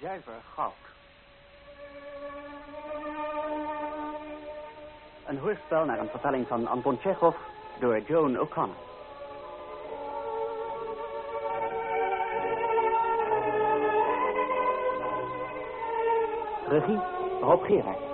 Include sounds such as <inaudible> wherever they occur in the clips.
Zuiver goud. Een hoorspel naar een vertelling van Anton Chekhov door Joan O'Connor. Regie Rob Gerard.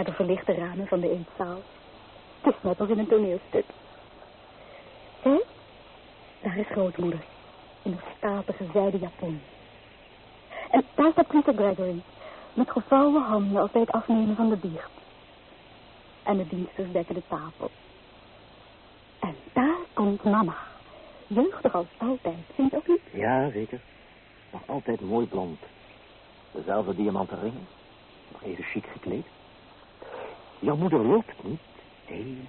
Naar de verlichte ramen van de eetzaal. Het is net als in een toneelstuk. Hé? Daar is grootmoeder. In een statige zijden japon. En daar staat Peter Gregory. Met gevouwen handen als bij het afnemen van de biecht. En de diensters dekken de tafel. En daar komt mama. Jeugdig als altijd, vind je ook niet? Ja, zeker. Nog altijd mooi blond. Dezelfde diamanten ringen. Nog even chic gekleed. Jouw moeder loopt niet. Nee,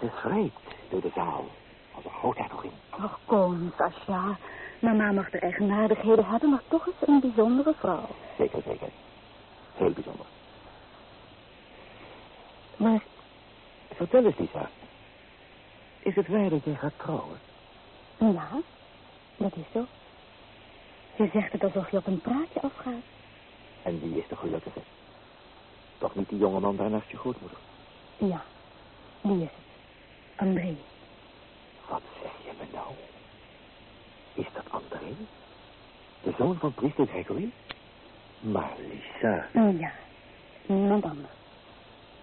ze schrijft door de zaal. Als een groothertogin. Och, kom, Sascha. Mama mag de eigenaardigheden hebben, maar toch is ze een bijzondere vrouw. Zeker, zeker. Heel bijzonder. Maar, vertel eens, Lisa. Is het waar dat jij gaat trouwen? Ja, dat is zo. Je zegt het alsof je op een praatje afgaat. En wie is de gelukkige? Toch niet die jongeman daar naast je grootmoeder? Ja, die is het. André. Wat zeg je me nou? Is dat André? De zoon van priester Gregory? Maar Lisa... Ja, niemand anders.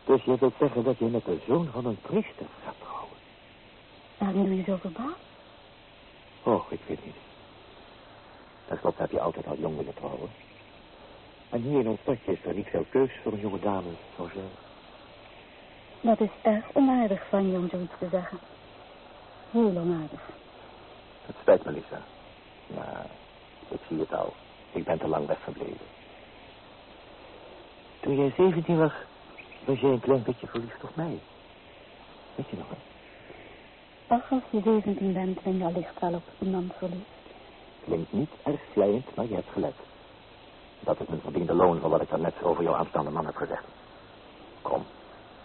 Dus je wilt zeggen dat je met de zoon van een priester gaat trouwen? Waarom doe je zo verbaasd? Oh, ik weet niet. Ten slotte heb je altijd al jong willen trouwen. En hier in ons stadje is er niet veel keus voor een jonge dame zoals jij. Dat is erg onaardig van je om zoiets te zeggen. Heel onaardig. Het spijt me, Lisa. Maar ik zie het al. Ik ben te lang weggebleven. Toen jij 17 was, was jij een klein beetje verliefd op mij. Weet je nog, hè? Ach, als je 17 bent, ben je allicht wel op iemand verliefd. Klinkt niet erg vleiend, maar je hebt gelijk. Dat is mijn verdiende loon voor wat ik daarnet over jouw aanstaande man heb gezegd. Kom,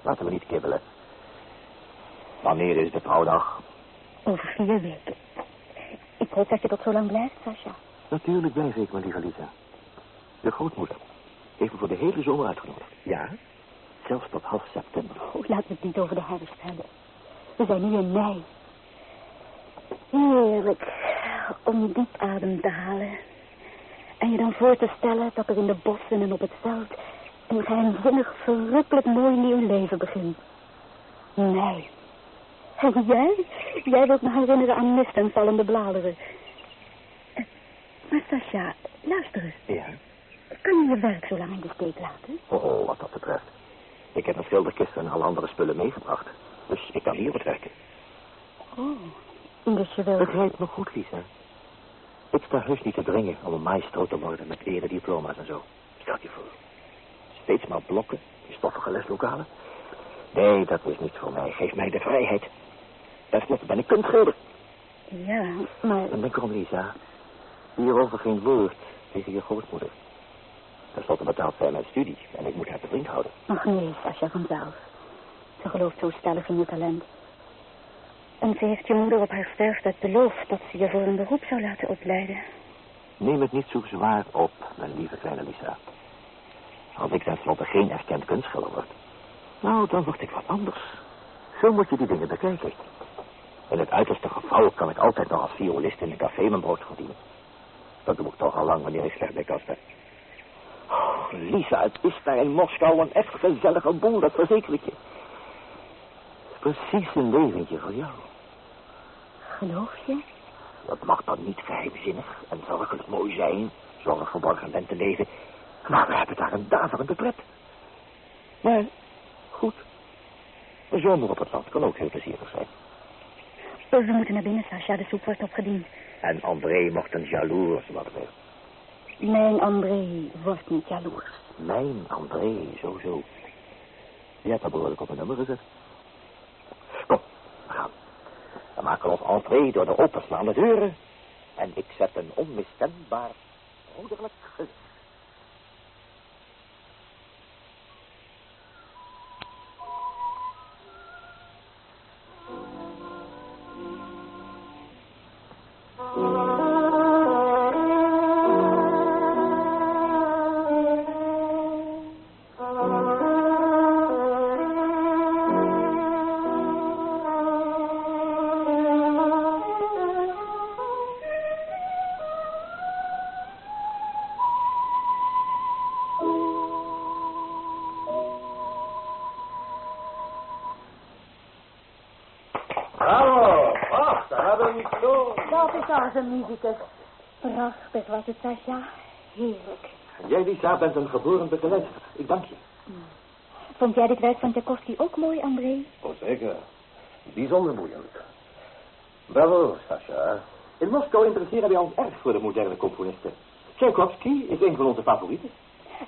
laten we niet kibbelen. Wanneer is de trouwdag? Over vier weken. Ik hoop dat je tot zo lang blijft, Sascha. Natuurlijk blijf ik, mijn lieve Lisa. De grootmoeder heeft me voor de hele zomer uitgenodigd. Ja, zelfs tot half september. Oh, we het niet over de herfst hebben. We zijn nu in mei. Heerlijk om diep adem te halen. En je dan voor te stellen dat er in de bossen en op het veld een geheimzinnig, verrukkelijk mooi nieuw leven begint. Nee. En jij? Jij wilt me herinneren aan mist en vallende bladeren. Maar Sascha, luister eens. Ja? Kan je je werk zo lang in de steek laten? Oh, oh, wat dat betreft. Ik heb een schilderkist en alle andere spullen meegebracht. Dus ik kan hier wat werken. Oh, dus je wil... Begrijp me goed, Lisa. Ik sta heus niet te dringen om een maestro te worden met diploma's en zo. Stel je voor. Steeds maar blokken in stoffige leslokalen. Nee, dat is niet voor mij. Geef mij de vrijheid. Ten slotte ben ik kunstschilder. Ja, maar... En denk erom, Lisa. Hierover geen woord tegen je grootmoeder. Ten slotte betaalt zij mijn studie en ik moet haar te vriend houden. Ach nee, Sascha vanzelf. Ze gelooft zo stellig in je talent. En ze heeft je moeder op haar sterfbed beloofd dat ze je voor een beroep zou laten opleiden. Neem het niet zo zwaar op, mijn lieve kleine Lisa. Als ik tenslotte geen erkend kunstschilder word, nou, dan word ik wat anders. Zo moet je die dingen bekijken. In het uiterste geval kan ik altijd nog als violist in een café mijn brood verdienen. Dat doe ik toch al lang wanneer ik slecht bij ben. Oh, Lisa, het is daar in Moskou een echt gezellige boel, dat verzeker ik je. Precies een leventje voor jou. Geloof je? Dat mag dan niet geheimzinnig en zorgelijk mooi zijn, zoals verborgen bent te leven. Maar we hebben daar een daverende pret. Maar, goed. Een zomer op het land kan ook heel plezierig zijn. We moeten naar binnen, Sascha. De soep wordt opgediend. En André mocht een jaloers worden. Mijn André wordt niet jaloers. Mijn André, zo zo. Je hebt dat behoorlijk op een nummer gezet. Kom, we gaan. We maken ons entree door de openslaande deuren. En ik zet een onmiskenbaar broederlijk gezicht. Dat is onze muzikus. Prachtig was het, Sascha. Heerlijk. Jij, Lisa, bent een geboren begeleidster. Ik dank je. Vond jij dit werk van Tchaikovsky ook mooi, André? Oh, zeker. Bijzonder boeiend. Bravo, Sascha. In Moskou interesseren wij ons erg voor de moderne componisten. Tchaikovsky is een van onze favorieten.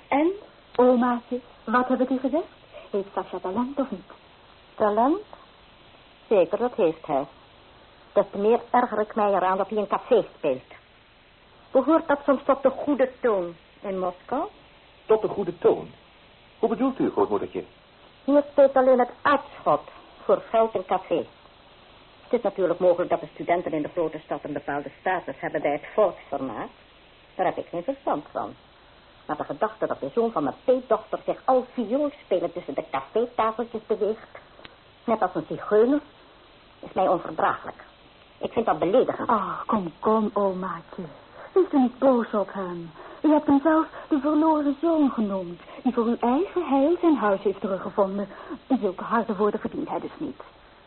En, omaatje, wat heb ik u gezegd? Heeft Sascha talent of niet? Talent? Zeker, dat heeft hij. Des te meer erger ik mij eraan dat hij een café speelt. Behoort dat soms tot de goede toon in Moskou? Tot de goede toon. Hoe bedoelt u, grootmoedertje? Hier speelt alleen het uitschot voor geld in café. Het is natuurlijk mogelijk dat de studenten in de grote stad een bepaalde status hebben bij het volksvermaak. Daar heb ik geen verstand van. Maar de gedachte dat de zoon van mijn peetdochter zich al viool spelen tussen de cafétafeltjes beweegt, net als een zigeuner, is mij onverdraaglijk. Ik vind dat beledigend. Ach, kom, kom, omaatje. Wees er niet boos op hem. U hebt hem zelfs de verloren zoon genoemd, die voor uw eigen heil zijn huis heeft teruggevonden. Zulke harde woorden verdient hij dus niet.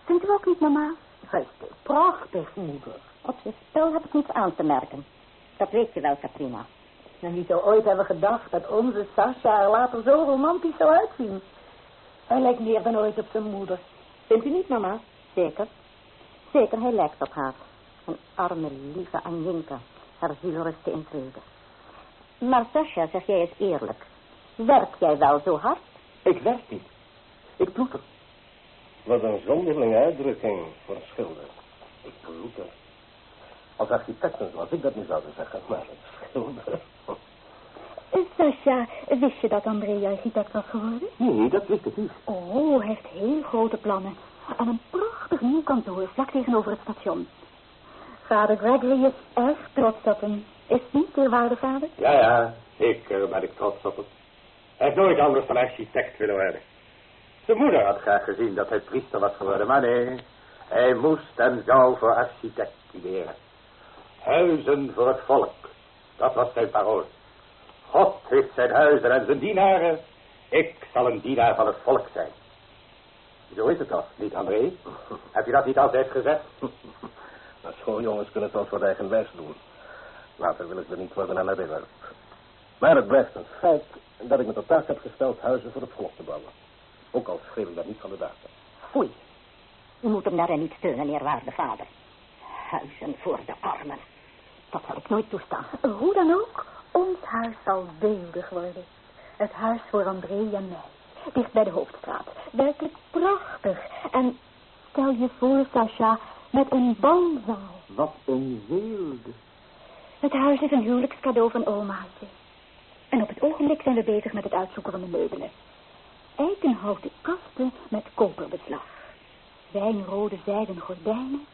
Vindt u ook niet, mama? Hij speelt prachtig, moeder. Op zijn spel heb ik niets aan te merken. Dat weet je wel, Katrina. En wie zou ooit hebben gedacht dat onze Sascha er later zo romantisch zou uitzien? Hij lijkt meer dan ooit op zijn moeder. Vindt u niet, mama? Zeker. Zeker, hij lijkt op haar. Een arme, lieve Anjinka. Haar ziel rustte in vrede. Maar Sascha, zeg jij eens eerlijk. Werk jij wel zo hard? Ik werk niet. Ik ploeter. Wat een zonderlinge uitdrukking voor een schilder. Ik ploeter. Als architect was ik dat niet zouden zeggen, maar een schilder. Sascha, wist je dat André architect was geworden? Nee, dat wist ik niet. Oh, hij heeft heel grote plannen. En een prachtig nieuw kantoor vlak tegenover het station. Vader Gregory is erg trots op hem. Is niet, eerwaarde vader? Ja, ja, zeker ben ik trots op hem. Hij heeft nooit anders dan architect willen worden. Zijn moeder had graag gezien dat hij priester was geworden, maar nee. Hij moest en zou voor architect studeren. Huizen voor het volk. Dat was zijn parool. God heeft zijn huizen en zijn dienaren. Ik zal een dienaar van het volk zijn. Zo is het toch, niet André? Heb je dat niet altijd gezegd? <laughs> Maar schooljongens kunnen het wel voor eigen wijs doen. Later wil ik er niet worden aan herinnerd. Maar het blijft een feit dat ik me tot taak heb gesteld huizen voor het volk te bouwen. Ook al schreef ik dat niet van de dagen. Foei. U moet hem daarin niet steunen, eerwaarde vader. Huizen voor de armen. Dat zal ik nooit toestaan. Hoe dan ook, ons huis zal beeldig worden. Het huis voor André en mij. Dicht bij de hoofdstraat. Werkelijk prachtig. En stel je voor, Sascha, met een balzaal. Wat een weelde. Het huis is een huwelijkscadeau van omaatje. En op het ogenblik zijn we bezig met het uitzoeken van de meubelen. Eikenhouten kasten met koperbeslag. wijnrode zijden gordijnen.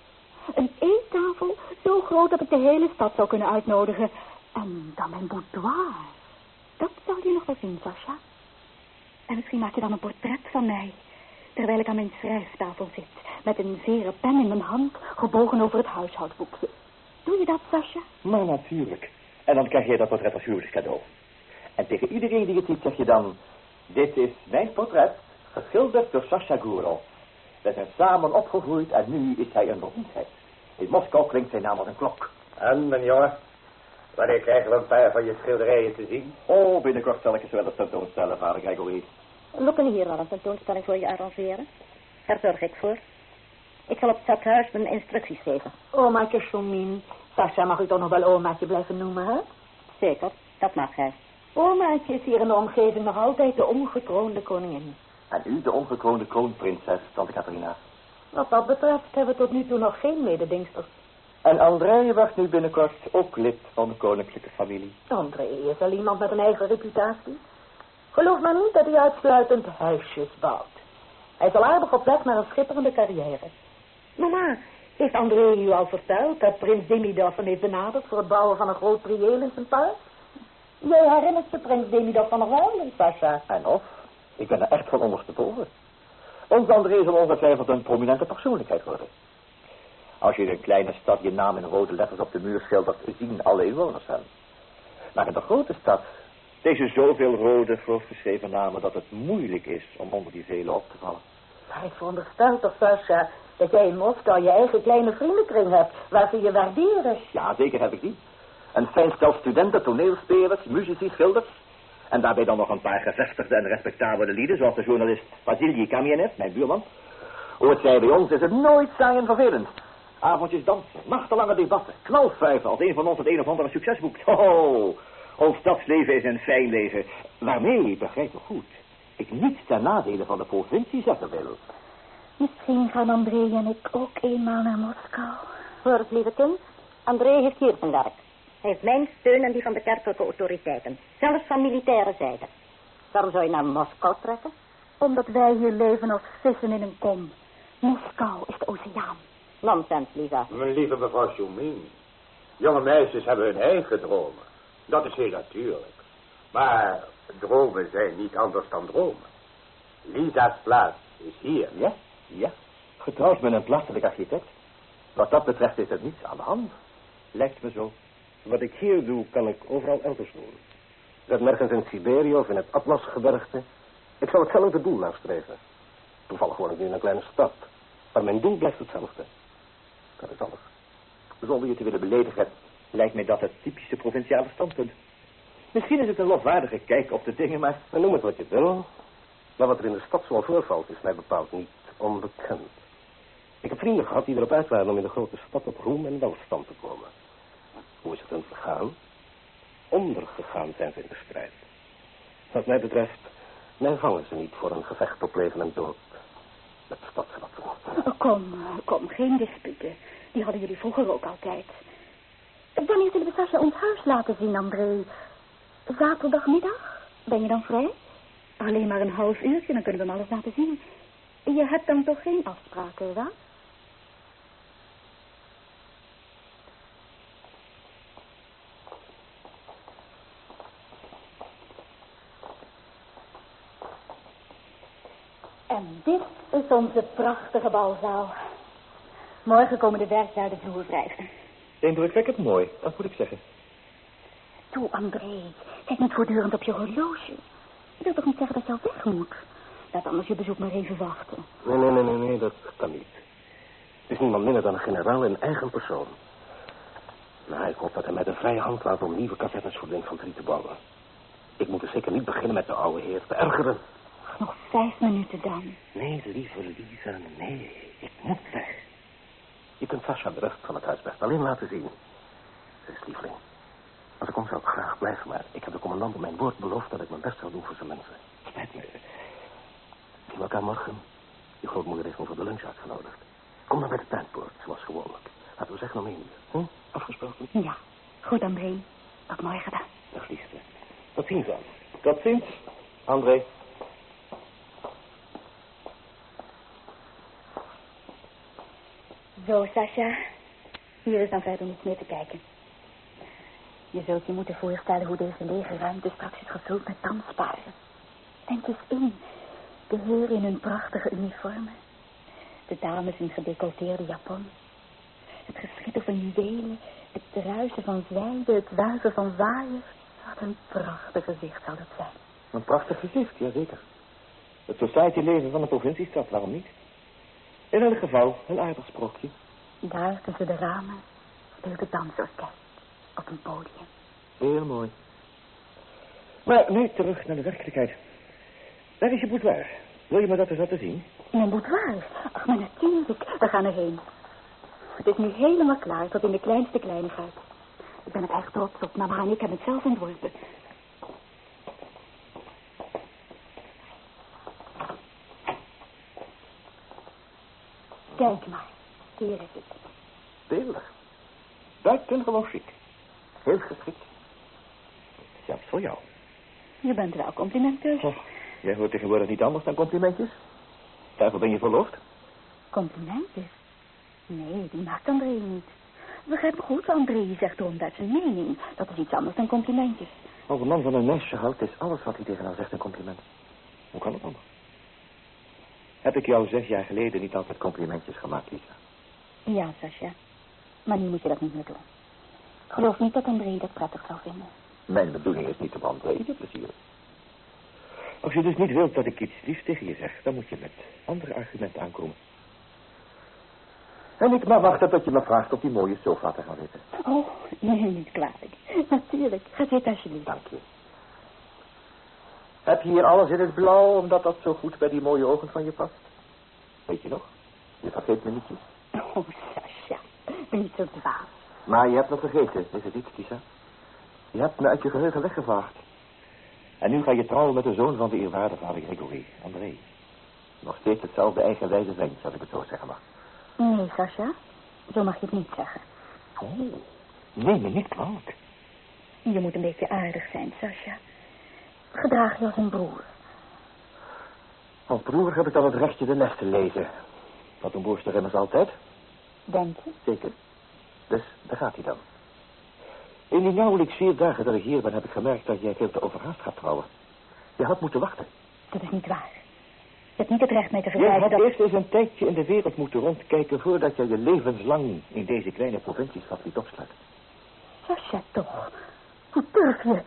Een eettafel zo groot dat ik de hele stad zou kunnen uitnodigen. En dan mijn boudoir. Dat zou je nog wel zien, Sascha. En misschien maak je dan een portret van mij. Terwijl ik aan mijn schrijftafel zit. Met een zere pen in mijn hand, gebogen over het huishoudboekje. Doe je dat, Sascha? Maar natuurlijk. En dan krijg je dat portret als huwelijkscadeau. En tegen iedereen die het ziet zeg je dan... Dit is mijn portret, geschilderd door Sasha Guro. We zijn samen opgegroeid en nu is hij een beroemdheid. In Moskou klinkt zijn naam als een klok. En, mijn jongen, wanneer krijgen we een paar van je schilderijen te zien? Oh, binnenkort zal ik eens wel eens tentoonstellen, vader Gregory. We kunnen hier wel een tentoonstelling voor je arrangeren. Daar zorg ik voor. Ik zal op het stadhuis mijn instructies geven. Omaatje Chomien. Sascha mag u toch nog wel omaatje blijven noemen, hè? Zeker, dat mag hij. Omaatje is hier in de omgeving nog altijd de ongekroonde koningin. En u de ongekroonde kroonprinses, tante Catharina. Wat dat betreft hebben we tot nu toe nog geen mededingsters. En André wordt nu binnenkort ook lid van de koninklijke familie. André is wel iemand met een eigen reputatie. Geloof maar niet dat hij uitsluitend huisjes bouwt. Hij is al aardig op weg naar een schitterende carrière. Mama, heeft André u al verteld dat prins Demidov hem heeft benaderd voor het bouwen van een groot prieel in zijn park? Jij herinnert je prins Demidov van nog wel, Sascha? En of, ik ben er echt van ondersteboven. Ons André zal ongetwijfeld een prominente persoonlijkheid worden. Als je in een kleine stad je naam in rode letters op de muur schildert, zien alle inwoners hem. Maar in de grote stad deze zoveel rode, grootgeschreven namen dat het moeilijk is om onder die velen op te vallen. Maar ik veronderstel toch, Sascha, dat jij in Moskou je eigen kleine vriendenkring hebt, waar ze je waarderen. Ja, zeker heb ik die. Een fijn stel studenten, toneelspelers, muzici, schilders. En daarbij dan nog een paar gevestigde en respectabele lieden, zoals de journalist Vasily Kamienev, mijn buurman. Hoort zij bij ons is het nooit saai en vervelend. Avondjes dansen, nachtenlange debatten, knalfuiven als een van ons het een of andere succes boekt. Oh, ons stadsleven is een fijn leven. Waarmee, begrijp me goed, ik niets ten nadele van de provincie zeggen wil. Misschien gaan André en ik ook eenmaal naar Moskou. Hoor het, lieve kind. André heeft hier zijn werk. Hij heeft mijn steun en die van de kerkelijke autoriteiten. Zelfs van militaire zijde. Waarom zou je naar Moskou trekken? Omdat wij hier leven als vissen in een kom. Moskou is de oceaan. Nonsens, Lisa. Mijn lieve mevrouw Choumin. Jonge meisjes hebben hun eigen dromen. Dat is heel natuurlijk. Maar dromen zijn niet anders dan dromen. Lisa's plaats is hier. Ja, ja. Getrouwd met een plaatselijk architect. Wat dat betreft is er niets aan de hand. Lijkt me zo. Wat ik hier doe, kan ik overal elders doen. Dat nergens in Siberië of in het Atlasgebergte. Ik zal hetzelfde doel nastreven. Toevallig woon ik nu in een kleine stad. Maar mijn doel blijft hetzelfde. Dat is alles. Zonder je te willen beledigen, lijkt mij dat het typische provinciale standpunt. Misschien is het een lofwaardige kijk op de dingen, maar... Noem het wat je wil. Maar wat er in de stad zoal voorvalt, is mij bepaald niet onbekend. Ik heb vrienden gehad die erop uit waren om in de grote stad op roem en welstand te komen. Hoe is het hun vergaan? Ondergegaan zijn ze in de strijd. Wat mij betreft, mij vangen ze niet voor een gevecht op leven en dood. Kom, kom, geen disputen. Die hadden jullie vroeger ook altijd. Wanneer zullen we Sascha ons huis laten zien, André? Zaterdagmiddag? Ben je dan vrij? Alleen maar een half uurtje, dan kunnen we hem alles laten zien. Je hebt dan toch geen afspraken, wat? En dit is onze prachtige balzaal. Morgen komen de de vloer wrijven. Indrukwekkend mooi, dat moet ik zeggen. Toe, André. Kijk niet voortdurend op je horloge. Je wilt toch niet zeggen dat je al weg moet? Laat anders je bezoek maar even wachten. Nee, nee, nee, nee, nee, dat kan niet. Het is niemand minder dan een generaal in eigen persoon. Nou, ik hoop dat hij mij de vrije hand laat om nieuwe kazernes voor de infanterie te bouwen. Ik moet dus zeker niet beginnen met de oude heer te ergeren. Nog vijf minuten dan. Nee, lieve Lisa, nee. Ik moet weg. Je kunt Sascha de rest van het huis best alleen laten zien. Ze is lieveling. Als ik kom zou ik graag blijven, maar ik heb de commandant op mijn woord beloofd dat ik mijn best zou doen voor zijn mensen. Spijt me. Zien we elkaar morgen? Je grootmoeder heeft me voor de lunch uitgenodigd. Kom dan bij de tuinpoort, zoals gewoonlijk. Laten we zeggen om één uur. Hm? Afgesproken? Ja, goed, André. Tot morgen dan. Dag, liefste. Tot ziens dan. Tot ziens, André. Zo, Sasha. Hier is dan verder niets meer te kijken. Je zult je moeten voorstellen hoe deze lege ruimte straks is gevuld met dansparen. Denk eens in. De heren in hun prachtige uniformen. De dames in gedecolleteerde japon. Het geschitter van juwelen. Het druisen van zijde. Het wuiven van waaiers. Wat een prachtig gezicht zal dat zijn. Een prachtig gezicht, jazeker. Het society-leven van een provinciestad, waarom niet? In elk geval, een aardig sprookje. Daar tussen de ramen speelt het dansorkest op een podium. Heel mooi. Maar nu terug naar de werkelijkheid. Daar is je boudoir. Wil je me dat eens laten zien? In een boudoir? Ach, maar natuurlijk. We gaan erheen. Het is nu helemaal klaar, tot in de kleinste kleinigheid. Ik ben er erg trots op. Mama en ik hebben het zelf ontworpen. Kijk maar. Hier is het. Beeldig. Buitengewoon chic. Heel geschikt. Zelfs voor jou. Je bent wel complimenteus. Oh, jij hoort tegenwoordig niet anders dan complimentjes. Daarvoor ben je verloofd. Complimentjes? Nee, die maakt André niet. Begrijp me goed, André zegt ronduit zijn mening. Dat is iets anders dan complimentjes. Als een man van een meisje houdt, is alles wat hij tegen haar zegt een compliment. Hoe kan het anders? Heb ik jou zes jaar geleden niet altijd complimentjes gemaakt, Lisa? Ja, Sascha. Maar nu moet je dat niet meer doen. Geloof niet dat André dat prettig zou vinden. Mijn bedoeling is niet om André te plezieren. Als je dus niet wilt dat ik iets liefs tegen je zeg, dan moet je met andere argumenten aankomen. En ik maar wachten tot je me vraagt op die mooie sofa te gaan zitten. Oh, nee, niet kwalijk. Natuurlijk. Ga zitten alsjeblieft. Dank je. Heb je hier alles in het blauw, omdat dat zo goed bij die mooie ogen van je past? Weet je nog? Je vergeet me nietjes. Oh, Sascha. Niet zo dwaas. Maar je hebt me vergeten, is het niet, Kisa? Je hebt me uit je geheugen weggevaagd. En nu ga je trouwen met de zoon van de eerwaarde vader Gregory, André. Nog steeds hetzelfde eigenwijze ventje, als ik het zo zeggen mag. Nee, Sascha. Zo mag je het niet zeggen. Oh, neem me niet kwalijk. Je moet een beetje aardig zijn, Sascha. Gedraag je als een broer. Als broer heb ik dan het rechtje de les te lezen. Dat een broer toch immers altijd? Denk je? Zeker. Dus, daar gaat hij dan. In die nauwelijks vier dagen dat ik hier ben, heb ik gemerkt dat jij veel te overhaast gaat trouwen. Je had moeten wachten. Dat is niet waar. Je hebt niet het recht mee te Je verwijzen had dat... eerst eens een tijdje in de wereld moeten rondkijken voordat je je levenslang in deze kleine provinciestad liet opsluit. Sascha, toch. Hoe durf je?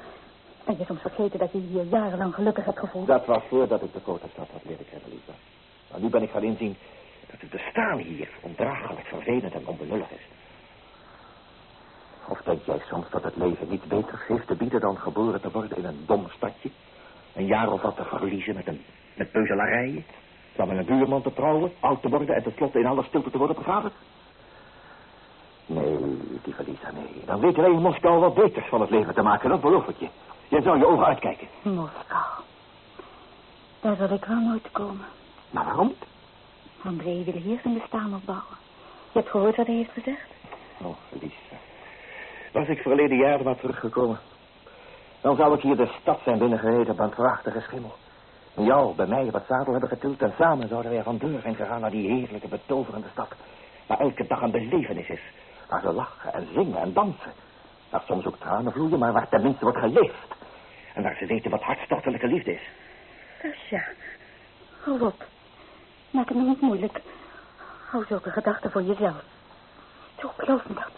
Ben je soms vergeten dat je hier jarenlang gelukkig hebt gevoeld? Dat was voordat ik de grote stad had leren kennen, Lisa. Maar nu ben ik gaan inzien dat het bestaan hier ondraaglijk, vervelend en onbenullig is. Of denk jij soms dat het leven niet beter heeft te bieden dan geboren te worden in een dom stadje? Een jaar of wat te verliezen met, een, met beuzelarijen? Dan met een buurman te trouwen, oud te worden en tenslotte in alle stilte te worden begraven? Nee, lieve Lisa, nee. Dan weet jij in Moskou wat beters van het leven te maken, dat beloof ik je. Je zou je ogen uitkijken. Moskou. Daar zal ik wel nooit komen. Maar waarom? André wil hier zijn bestaan opbouwen. Je hebt gehoord wat hij heeft gezegd? Oh, Lisa. Was ik verleden jaar maar teruggekomen. Dan zou ik hier de stad zijn binnengereden op een prachtige schimmel. En jou bij mij op het zadel hebben getild en samen zouden wij van deur heen gegaan naar die heerlijke, betoverende stad. Waar elke dag een belevenis is. Waar ze lachen en zingen en dansen. Waar soms ook tranen vloeien, maar waar tenminste wordt geleefd. En waar ze weten wat hartstochtelijke liefde is. Sascha. Hou op. Maak het me niet moeilijk. Hou zulke gedachten voor jezelf. Zo, geloof me dat.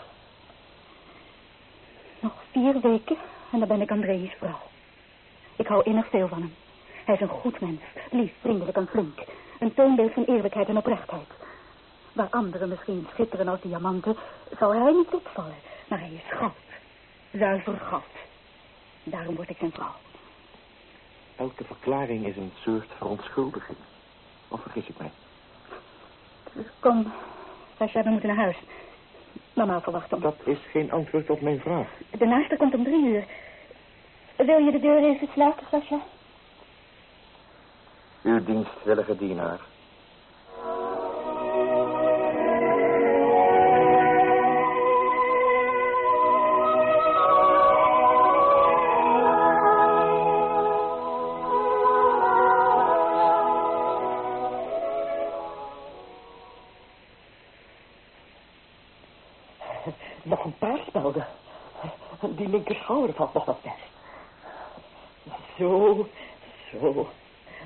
Nog vier weken en dan ben ik André's vrouw. Ik hou innig veel van hem. Hij is een goed mens, lief, vriendelijk en flink. Een toonbeeld van eerlijkheid en oprechtheid. Waar anderen misschien schitteren als diamanten, zal hij niet opvallen. Maar hij is goud. Zuiver goud. Daarom word ik zijn vrouw. Elke verklaring is een soort verontschuldiging. Of vergis ik mij? Kom, Sascha, we moeten naar huis. Mama verwacht ons. Dat is geen antwoord op mijn vraag. De naaste komt om drie uur. Wil je de deur even sluiten, Sascha? Uw dienstwillige dienaar. Die linker schouder valt nog wat best. Zo, zo.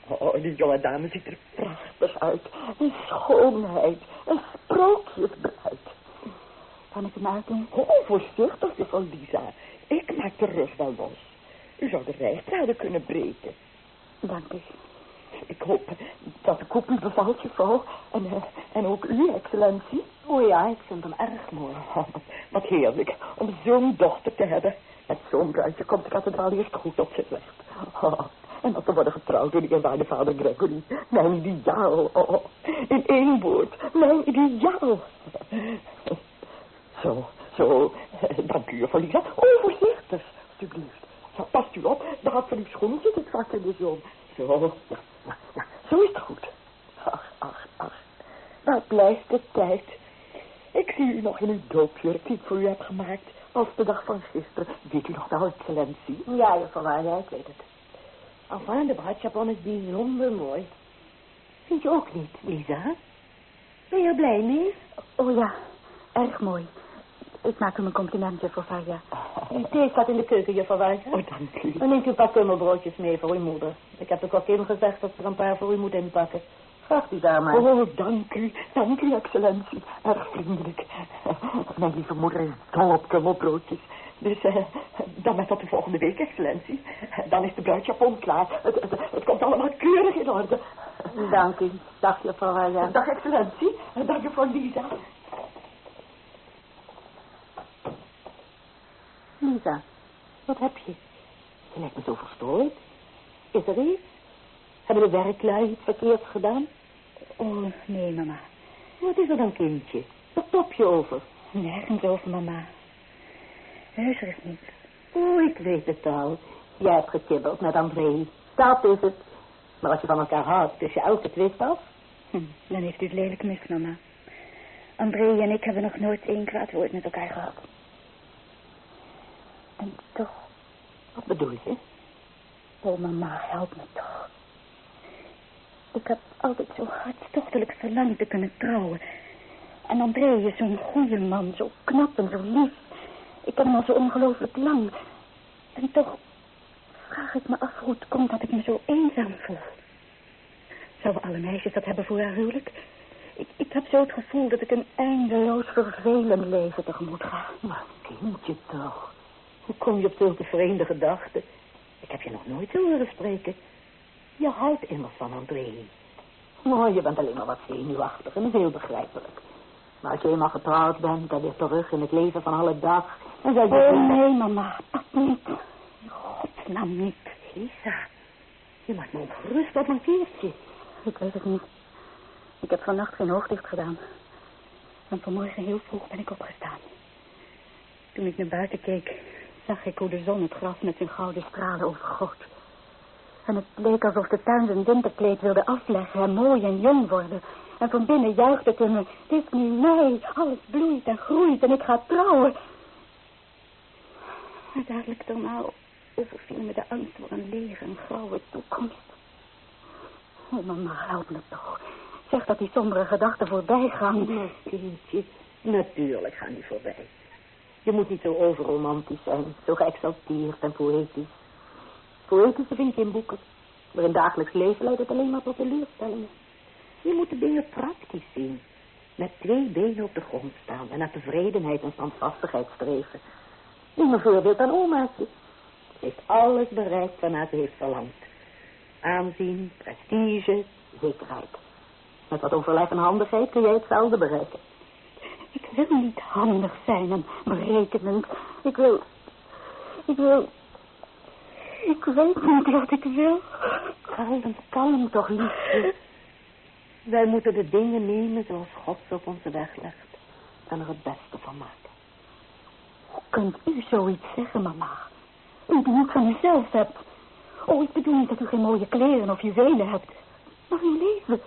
Oh, die jonge dame ziet er prachtig uit. Een schoonheid. Een sprookjesbruid. Kan ik hem uitdoen? Oh, voorzichtig, juffrouw Lisa. Ik maak de rug wel los. U zou de rijstraden kunnen breken. Dank u. Ik hoop dat de koep u bevalt, juffrouw. En, eh, en ook u, excellentie. Oh ja, ik vind hem erg mooi. Wat- <laughs> wat heerlijk om zo'n dochter te hebben. Met zo'n bruidje komt de kathedraal eerst goed op zijn recht. Oh, en dat te worden getrouwd door die eerwaarde vader Gregory. Mijn ideaal. Oh, in één woord. Mijn ideaal. Zo, zo. Dank u, juffrouw Lisa. Oh, voorzichtig, alsjeblieft. Ja, past u op. De had van uw schoen zit het vak in de zon. Zo, ja, ja, ja. Zo is het goed. Ach, ach, ach. Waar blijft de tijd? Ik zie u nog in uw doopjurk die ik voor u heb gemaakt. Als de dag van gisteren. Weet u nog wel, excellentie? Ja, juffrouw Waarja, ik weet het. Enfin, de bruidsjapon is bijzonder mooi. Vind je ook niet, Lisa? Ben je er blij mee? Oh ja, erg mooi. Ik maak hem een complimentje voor Varja. Die thee staat in de keuken, juffrouw Waarja. Oh, dank u. Dan neemt u een paar kummelbroodjes mee voor uw moeder. Ik heb de kokkin gezegd dat ze er een paar voor u moet inpakken. Vraagt u daar maar. Oh, dank u. Dank u, excellentie. Erg vriendelijk. <laughs> Mijn lieve moeder is dol op kummelbroodjes. Dus eh, dan met tot de volgende week, excellentie. Dan is de bruidsjapon klaar. Het, het, het komt allemaal keurig in orde. Dank u. Dag, juffrouw Waarja. Dag, excellentie. Dag, juffrouw Lisa. Lisa, wat heb je? Je lijkt me zo verstrooid. Is er iets? Hebben de werklui iets verkeerds gedaan? Oh, nee, mama. Wat is er dan, kindje? Wat top je over? Nergens over, mama. Heus, er is niets. Oh, ik weet het al. Jij hebt gekibbeld met André. Dat is het. Maar als je van elkaar houdt, dus je elke twist af? Hm, dan heeft u het lelijk mis, mama. André en ik hebben nog nooit één kwaad woord met elkaar gehad. En toch, Wat bedoel je? oh mama, help me toch. Ik heb altijd zo hartstochtelijk verlangd te kunnen trouwen. En André is zo'n goede man, zo knap en zo lief. Ik ken hem al zo ongelooflijk lang. En toch vraag ik me af hoe het komt dat ik me zo eenzaam voel. Zouden alle meisjes dat hebben voor haar huwelijk? Ik, ik heb zo het gevoel dat ik een eindeloos vervelend leven tegemoet ga. Maar kindje toch. Hoe kom je op zulke vreemde gedachten? Ik heb je nog nooit zo horen spreken. Je houdt immers van André. Oh, je bent alleen maar wat zenuwachtig en heel begrijpelijk. Maar als je eenmaal getrouwd bent en weer terug in het leven van alle dag... Dan zal je... Oh nee, mama, dat niet. Godsnaam niet. Lisa, je maakt me ongerust op een keertje. Ik weet het niet. Ik heb vannacht geen oog dicht gedaan. En vanmorgen heel vroeg ben ik opgestaan. Toen ik naar buiten keek, zag ik hoe de zon het gras met zijn gouden stralen overgoot. En het leek alsof de tuin zijn winterkleed wilde afleggen en mooi en jong worden. En van binnen juichte het in me, het is nu mei, alles bloeit en groeit en ik ga trouwen. Maar dadelijk daarna overviel me de angst voor een lege en grauwe toekomst. Oh, mama, help me toch. Zeg dat die sombere gedachten voorbij gaan. Natuurlijk gaan die voorbij. Je moet niet zo overromantisch zijn, zo geëxalteerd en poëtisch. Poëtische vind je in boeken, maar in dagelijks leven leidt het alleen maar tot teleurstellingen. Je moet de dingen praktisch zien. Met twee benen op de grond staan en naar tevredenheid en standvastigheid streven. Neem een voorbeeld aan omaatje. Ze heeft alles bereikt waarnaar ze heeft verlangd. Aanzien, prestige, zekerheid. Met wat overleg en handigheid kun jij hetzelfde bereiken. Ik wil niet handig zijn en berekenend. Ik wil... Ik wil... Ik weet niet wat ik wil. Kalm, kalm toch, liefje. Wij moeten de dingen nemen zoals God ze op onze weg legt. En er het beste van maken. Hoe kunt u zoiets zeggen, mama? U die niet van uzelf hebt. Oh, ik bedoel niet dat u geen mooie kleren of juwelen hebt. Maar uw leven.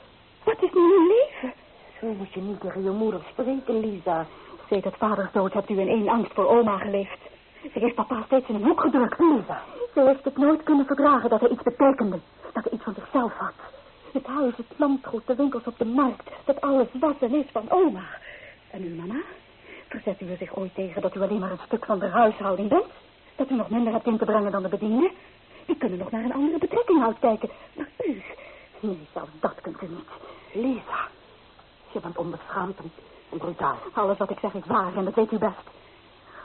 Wat is nu uw leven? Zo moet je niet tegen je moeder spreken, Lisa. Sedert vaders dood hebt u in één angst voor oma geleefd. Ze heeft papa steeds in een hoek gedrukt. Lisa. Ze heeft het nooit kunnen verdragen dat hij iets betekende. Dat hij iets van zichzelf had. Het huis, het landgoed, de winkels op de markt. Dat alles was en is van oma. En uw mama? Verzet u er zich ooit tegen dat u alleen maar een stuk van de huishouding bent? Dat u nog minder hebt in te brengen dan de bedienden? U kunnen nog naar een andere betrekking uitkijken. Maar u... Nee, zelfs dat kunt u niet. Lisa, je bent onbeschaamd en brutaal. Alles wat ik zeg is waar en dat weet u best.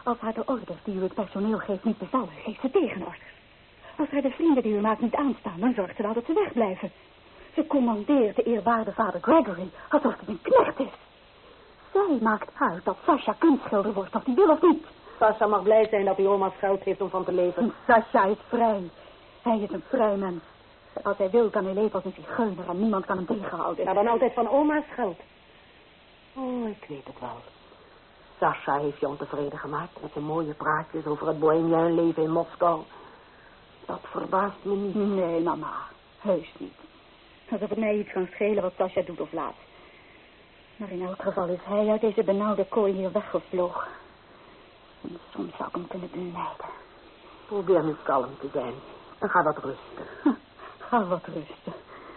Als haar de orders die u het personeel geeft niet bevallen, geeft ze tegenorders. Als haar de vrienden die u maakt niet aanstaan, dan zorgt ze wel dat ze wegblijven. Ze commandeert de eerwaarde vader Gregory alsof het een knecht is. Zij maakt uit dat Sasha kunstschilder wordt, of die wil of niet. Sasha mag blij zijn dat hij oma's geld heeft om van te leven. En Sasha is vrij. Hij is een vrij mens. Als hij wil, kan hij leven als een zigeuner en niemand kan hem tegenhouden. Maar dan altijd van oma's geld. Oh, ik weet het wel. Sasha heeft je ontevreden gemaakt met zijn mooie praatjes over het bohemian leven in Moskou. Dat verbaast me niet. Nee, mama. Heus niet. Alsof het mij iets kan schelen wat Sasha doet of laat. Maar in elk geval is hij uit deze benauwde kooi hier weggevlogen. En soms zou ik hem kunnen benijden. Probeer nu kalm te zijn. En ga wat rusten. <laughs> Ga wat rusten.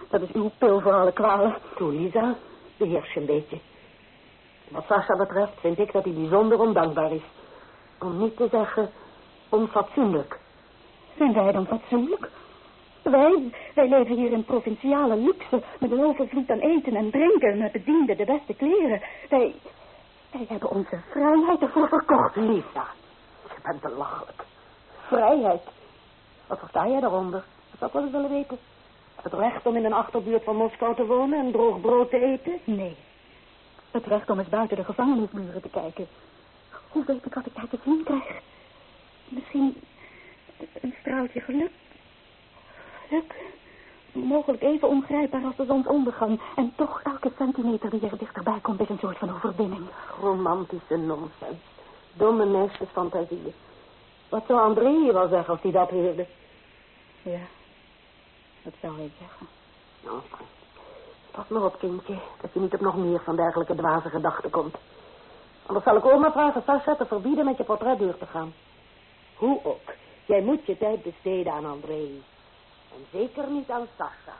Dat is uw pil voor alle kwalen. Toe, Lisa. Beheers je een beetje. Wat Sasha betreft vind ik dat hij bijzonder ondankbaar is. Om niet te zeggen onfatsoenlijk. Zijn wij dan fatsoenlijk? Wij, wij leven hier in provinciale luxe, met een overvloed aan eten en drinken, met bedienden, de beste kleren. Wij, wij hebben onze vrijheid ervoor verkocht. Lisa, je bent te lachelijk. Vrijheid. Wat versta jij daaronder? Dat zou ik wel eens willen weten. Het recht om in een achterbuurt van Moskou te wonen en droog brood te eten? Nee. Het recht om eens buiten de gevangenismuren te kijken. Hoe weet ik wat ik daar te zien krijg? Misschien een straaltje geluk. Geluk. Mogelijk even ongrijpbaar als de zonsondergang. En toch elke centimeter die er dichterbij komt is een soort van overwinning. Romantische nonsens. Domme meisjesfantasieën. Wat zou André hier wel zeggen als hij dat hoorde? Ja, dat zou hij zeggen. Nou, pas maar op, kindje, dat je niet op nog meer van dergelijke dwaze gedachten komt. Anders zal ik oma vragen Sascha te verbieden met je portretdeur te gaan. Hoe ook, jij moet je tijd besteden aan André. En zeker niet aan Sascha.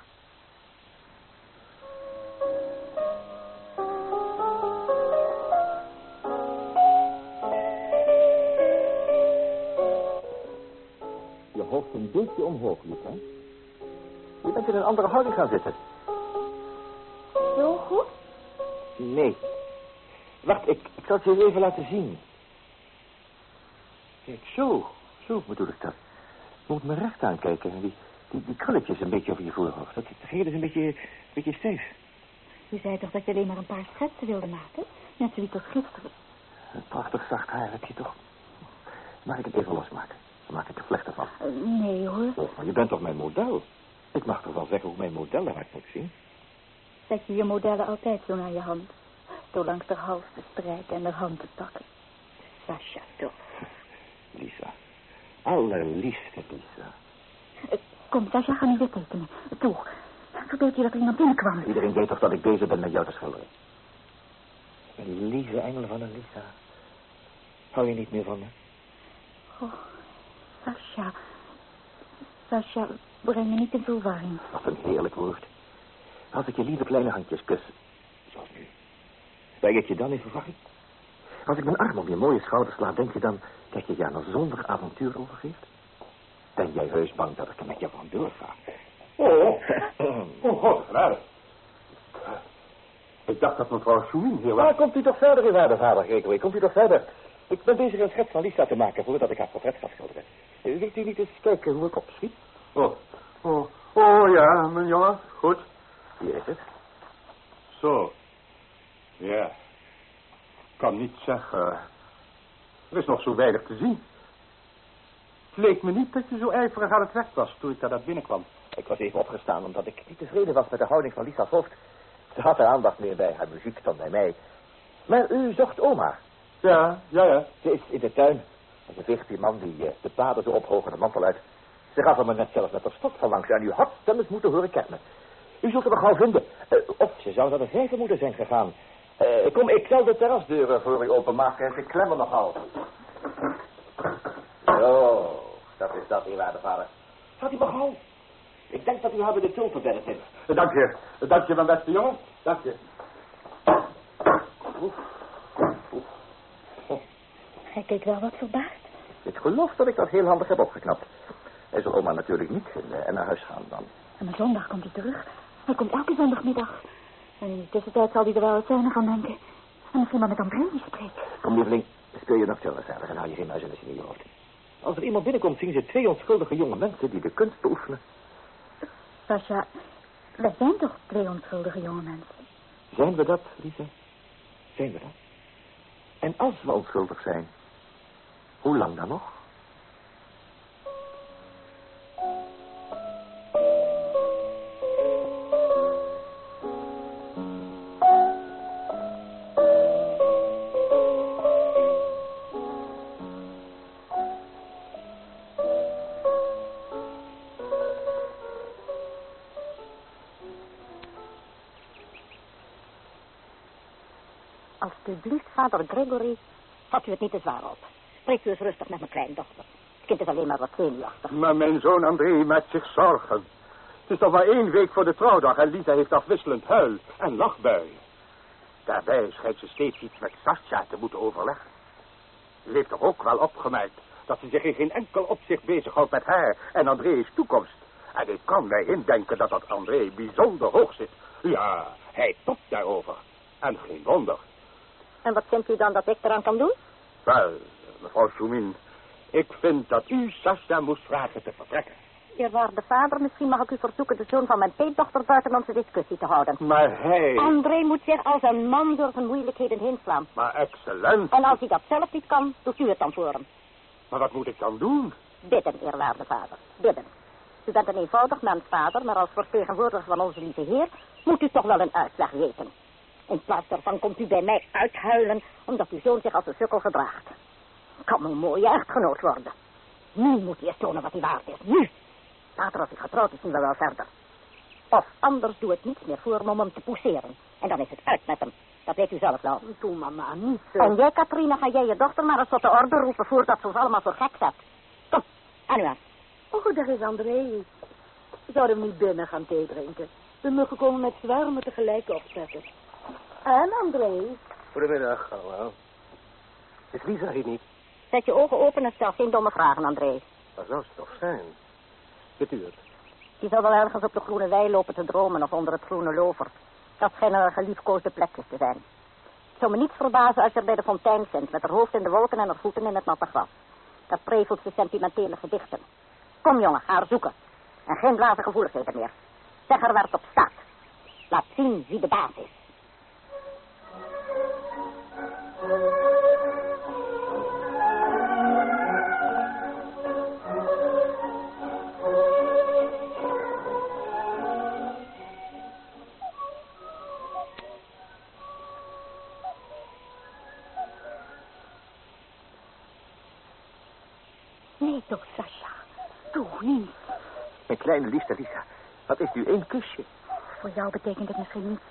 Je hoofd een beetje omhoog, Lisa. Je bent in een andere houding gaan zitten. Nee. Wacht, ik, ik zal het je even laten zien. Kijk, zo. Zo bedoel ik dat. Je moet me recht aankijken. En die, die, die krulletjes een beetje over je voorhoofd. Dat geheel is een beetje, een beetje stijf. Je zei toch dat je alleen maar een paar schetsen wilde maken? Net zoiets als gisteren. Een prachtig zacht haar heb je toch? Mag ik het even losmaken? Dan maak ik er vlechten van. Uh, nee hoor. Oh, maar je bent toch mijn model? Ik mag toch wel zeggen hoe mijn model eruit moet zien? Zet je je modellen altijd zo naar je hand? Zo langs de hals te strijken en de hand te pakken. Sascha, toch. Lisa. Allerliefste Lisa. Uh, kom, Sascha, ga nu weer tekenen. Toe. Verbeeld je dat er iemand binnenkwam? Iedereen weet toch dat ik bezig ben met jou te schilderen. Lieve engel van Lisa. Hou je niet meer van me? Oh, Sascha. Sascha, breng me niet in verwarring. Wat een heerlijk woord. Als ik je lieve kleine handjes kus. Zoals nu. Breng ik je dan in verwarring? Als ik mijn arm om je mooie schouders sla, denk je dan dat je je aan een zondig avontuur overgeeft? Ben jij heus bang dat ik er met je van doorga? Oh, <laughs> oh, god, genade. Ik dacht dat mevrouw Souin hier was. Maar komt u toch verder, uw waarde vader Gregory. Komt u toch verder. Ik ben bezig een schets van Lisa te maken voordat ik haar portret ga schilderen. Eh, Wilt u niet eens kijken hoe ik opschiet? Oh, oh, oh ja, mijn jongen, goed. Hier is het. Zo. Ja. Ik kan niet zeggen. Er is nog zo weinig te zien. Het leek me niet dat je zo ijverig aan het werk was toen ik daar, binnenkwam. Ik was even opgestaan omdat ik niet tevreden was met de houding van Lisa's hoofd. Ze had haar aandacht meer bij haar muziek dan bij mij. Maar u zocht oma. Ja, ja, ja. Ze is in de tuin. En ze veegt die man die eh, de paden zo ophoog en de mantel uit. Ze gaf me net zelfs met haar stok van langs en u had eens moeten horen kennen. U zult hem gauw vinden. Eh, of ze zou naar de vijver moeten zijn gegaan. Eh, kom, ik zal de terrasdeuren voor u openmaken. Ze klemmen nogal. Zo, dat is dat, eerwaarde vader. Gaat u maar gauw. Ik denk dat u haar bij de tulpen heeft. Dank je. Dank je, mijn beste jongen. Dank je. Oef. Oef. Hij keek wel wat verbaasd. Ik geloof dat ik dat heel handig heb opgeknapt. Hij zal oma natuurlijk niet vinden en naar huis gaan dan. En op zondag komt hij terug. Hij komt elke zondagmiddag. En in de tussentijd zal hij er wel het zijne van denken. En misschien wel met André spreken. Kom, lieveling, speel je nog zo gezellig en hou je geen muizennis in je hoofd. Als er iemand binnenkomt, zien ze twee onschuldige jonge mensen die de kunst beoefenen. Sascha, wij zijn toch twee onschuldige jonge mensen? Zijn we dat, Lisa? Zijn we dat? En als we onschuldig zijn, hoe lang dan nog? Vader Gregory, vat u het niet te zwaar op. Spreek u eens rustig met mijn kleindochter. Het kind is alleen maar wat zenuwachtig. Maar mijn zoon André maakt zich zorgen. Het is nog maar één week voor de trouwdag en Lisa heeft afwisselend huil en lachbui. Daarbij schijnt ze steeds iets met Sascha te moeten overleggen. U heeft toch ook wel opgemerkt dat ze zich in geen enkel opzicht bezighoudt met haar en André's toekomst. En ik kan mij indenken dat dat André bijzonder hoog zit. Ja, hij topt daarover. En geen wonder. En wat vindt u dan dat ik eraan kan doen? Wel, mevrouw Soumin, ik vind dat u Sascha moest vragen te vertrekken. Eerwaarde vader, misschien mag ik u verzoeken de zoon van mijn peetdochter buiten onze discussie te houden. Maar hij... André moet zich als een man door zijn moeilijkheden heen slaan. Maar excellent. En als hij dat zelf niet kan, doet u het dan voor hem. Maar wat moet ik dan doen? Bidden, eerwaarde vader, bidden. U bent een eenvoudig mens, vader, maar als vertegenwoordiger van onze lieve heer moet u toch wel een uitslag weten. In plaats daarvan komt u bij mij uithuilen omdat uw zoon zich als een sukkel gedraagt. Kan een mooie echtgenoot worden. Nu moet hij eens tonen wat hij waard is. Nu. Later als hij getrouwd is, zien we wel verder. Of anders doe ik niets meer voor hem om hem te pousseren. En dan is het uit met hem. Dat weet u zelf wel. Doe mama, niet zo. En jij, Katrina, ga jij je dochter maar eens tot de orde roepen voordat ze ons allemaal voor gek zet. Kom, aan u aan. Oh, daar is André. We zouden hem niet binnen gaan thee drinken. De muggen komen met zwermen tegelijk opzetten. En André? Goedemiddag, hallo. Is Lisa hier niet? Zet je ogen open en stel geen domme vragen, André. Waar zou ze toch zijn? Weet u het? Die zal wel ergens op de groene wei lopen te dromen of onder het groene lover. Dat schijnen er geliefkoosde plekjes te zijn. Het zou me niets verbazen als je er bij de fontein vindt, met haar hoofd in de wolken en haar voeten in het natte gras. Dat prevelt ze sentimentele gedichten. Kom, jongen, ga haar zoeken. En geen blazen gevoeligheden meer. Zeg haar waar het op staat. Laat zien wie de baas is. Nee toch, Sascha. Doe niet. Mijn kleine liefste Lisa, wat is nu één kusje? Voor jou betekent het misschien niets.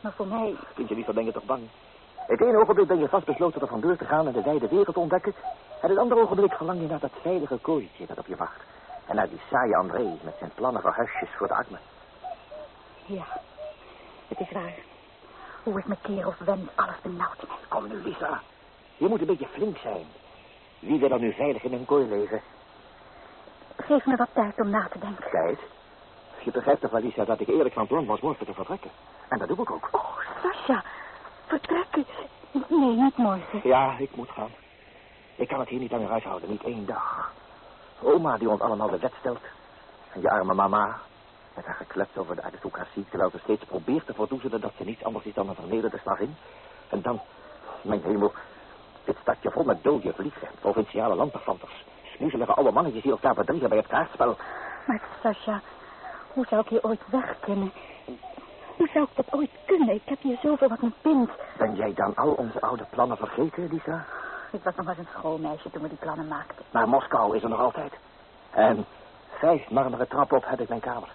Maar voor mij... Kindje liever ben je toch bang? Het ene ogenblik ben je vastbesloten er vandoor te gaan en de wijde wereld te ontdekken. En het andere ogenblik verlang je naar dat veilige kooitje dat op je wacht. En naar die saaie André met zijn plannen voor huisjes voor de armen. Ja, het is waar. Hoe ik me keer of wend, alles benauwt mij. Kom nu, Lisa. Je moet een beetje flink zijn. Wie wil er nu veilig in een kooi leven? Geef me wat tijd om na te denken. Tijd? Je begrijpt toch wel, Lisa, dat ik eerlijk van plan was morgen te vertrekken. En dat doe ik ook. Oh, Sascha. Vertrekken. Nee, niet morgen. Ja, ik moet gaan. Ik kan het hier niet langer uithouden, niet één dag. Oma die ons allemaal de wet stelt. En je arme mama, met haar geklept over de aristocratie... terwijl ze steeds probeert te verdoezelen dat ze niets anders is dan een vernederde slavin. En dan, mijn hemel, dit stadje vol met dode vliegen... en provinciale landbefanters. Snoezelige oude mannetjes die elkaar verdriegen bij het kaartspel. Maar Sascha, hoe zou ik hier ooit weg kunnen? Hoe zou ik dat ooit kunnen? Ik heb hier zoveel wat me bindt. Ben jij dan al onze oude plannen vergeten, Lisa? Ik was nog maar een schoolmeisje toen we die plannen maakten. Maar Moskou is er nog altijd. En vijf marmeren trappen op heb ik mijn kamer.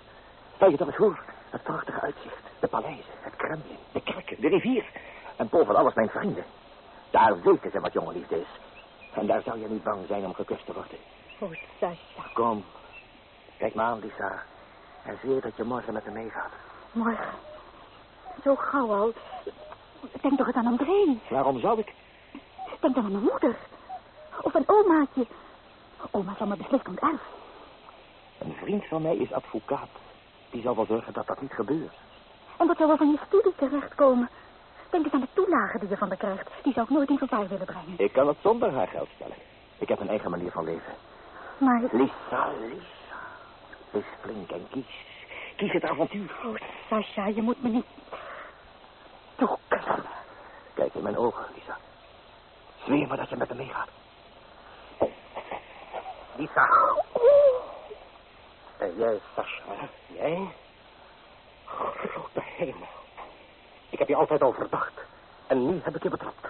Stel je toch eens voor, het prachtige uitzicht. De paleizen, het Kremlin, de kerken, de rivier. En boven alles mijn vrienden. Daar weten ze wat jonge liefde is. En daar zou je niet bang zijn om gekust te worden. Oh, Sascha. Kom, kijk me aan, Lisa. En zweer dat je morgen met me meegaat. Morgen. Zo gauw al. Denk toch eens aan André. Waarom zou ik? Denk dan aan mijn moeder. Of een omaatje. Oma zal me beslist onterven. Een vriend van mij is advocaat. Die zal wel zorgen dat dat niet gebeurt. En wat zou er van je studie terechtkomen? Denk eens aan de toelagen die je van haar krijgt. Die zou ik nooit in gevaar willen brengen. Ik kan het zonder haar geld stellen. Ik heb een eigen manier van leven. Maar... Lisa, Lisa. Wees flink en kies. Kies het avontuur. Oh, Sascha, je moet me niet... Kijk in mijn ogen, Lisa. Zweer me dat je met me meegaat. Lisa. En jij, Sascha. Jij? Grote hemel. Ik heb je altijd al verdacht. En nu heb ik je betrapt.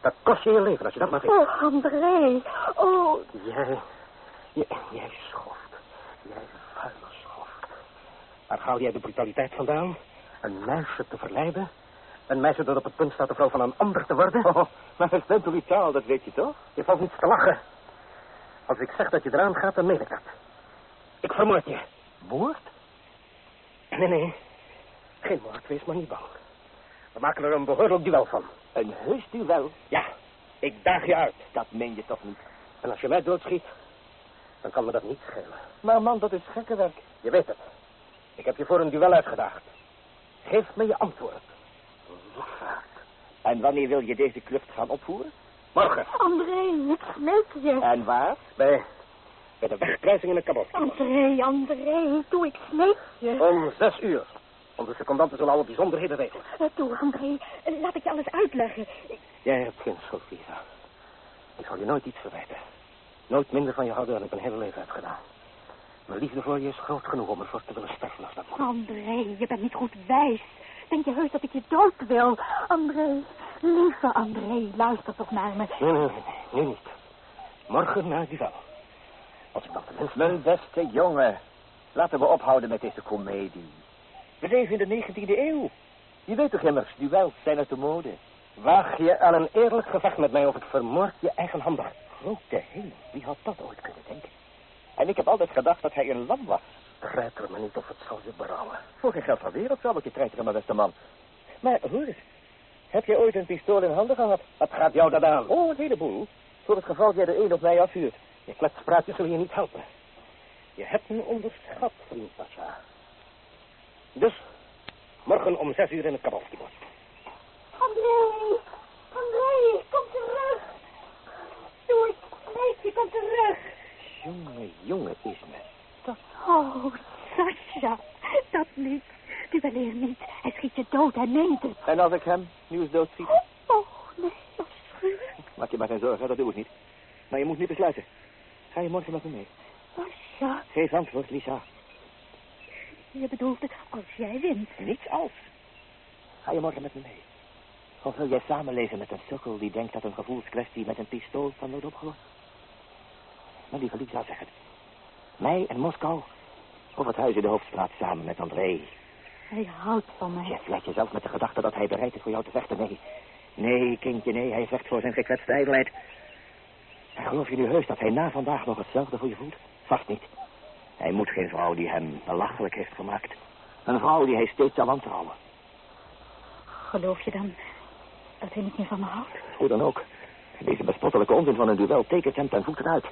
Dat kost je je leven als je dat maar vindt. Oh, André. Oh, Jij, jij, jij schoft. Jij vuile schoft. Waar haal jij de brutaliteit vandaan? Een meisje te verleiden? Een meisje dat op het punt staat de vrouw van een ander te worden? Oh, maar bent toch niet taal, dat weet je toch? Je valt niets te lachen. Als ik zeg dat je eraan gaat, dan meen ik dat. Ik vermoord je. Moord? Nee, nee. Geen moord, wees maar niet bang. We maken er een behoorlijk duel van. Een heus duel? Ja, ik daag je uit. Dat meen je toch niet? En als je mij doodschiet, dan kan me dat niet schelen. Maar man, dat is gekkenwerk. Je weet het. Ik heb je voor een duel uitgedaagd. Geef me je antwoord. En wanneer wil je deze klucht gaan opvoeren? Morgen. André, ik smeek je. En waar? Bij, bij de wegkruising in het kabot. André, André, doe ik smeek je. Om zes uur. Onze secondanten zullen alle bijzonderheden regelen. Eh, Doe, André, eh, laat ik je alles uitleggen. Ik- Jij hebt geen schuld, Lisa. Ik zal je nooit iets verwijten. Nooit minder van je houden dan ik mijn hele leven heb gedaan. Mijn liefde voor je is groot genoeg om ervoor te willen sterven als dat moet. André, je bent niet goed wijs. Denk je heus dat ik je dood wil? André, lieve André, luister toch naar me. Nee, nee, nee, niet. Morgen na die val. Als ik tenminste... Mijn beste jongen, laten we ophouden met deze komedie. We leven in de 19e eeuw. Je weet toch immers, duels zijn uit de mode. Waag je aan een eerlijk gevecht met mij of ik vermoord je eigenhandig. Grote hemel, wie had dat ooit kunnen denken? En ik heb altijd gedacht dat hij een lam was. Treiter me niet of het zal je berouwen. Voor geen geld van wereld zou ik je treiteren, mijn beste man. Maar hoor eens, heb jij ooit een pistool in handen gehad? Wat gaat jou dat aan? Oh, een heleboel. Voor het geval jij er één op mij afvuurt. Je kletspraatjes zullen je niet helpen. Je hebt me onderschat, vriend Pasha. Dus, morgen om zes uur in het Kabalskibos. André, André, kom terug. Doe ik smeek je, kom terug. Jongen, jongen is me. Dat... Oh, Sascha, dat niet. Duelleer niet. Hij schiet je dood, hij meent het. En als ik hem nu eens doodschiet? Oh, nee, afschuwelijk. Maak je maar geen zorgen, dat doe ik niet. Maar je moet nu besluiten. Ga je morgen met me mee? Sascha, Geef antwoord, Lisa. je bedoelt het als jij wint. Niets als. Ga je morgen met me mee? Of wil jij samenleven met een sukkel die denkt dat een gevoelskwestie met een pistool kan worden opgelost? Maar lieve Lisa, zeg het. Mij en Moskou. Of het huis in de hoofdstraat samen met André. Hij houdt van mij. Je vlet jezelf met de gedachte dat hij bereid is voor jou te vechten. Nee, nee, kindje, nee. Hij vecht voor zijn gekwetste ijdelheid. En geloof je nu heus dat hij na vandaag nog hetzelfde voor je voelt? Vast niet. Hij moet geen vrouw die hem belachelijk heeft gemaakt. Een vrouw die hij steeds zal wantrouwen. Geloof je dan dat hij niet meer van me houdt? Hoe dan ook. Deze bespottelijke onzin van een duel tekent hem ten voeten uit.